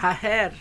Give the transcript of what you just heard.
Haher.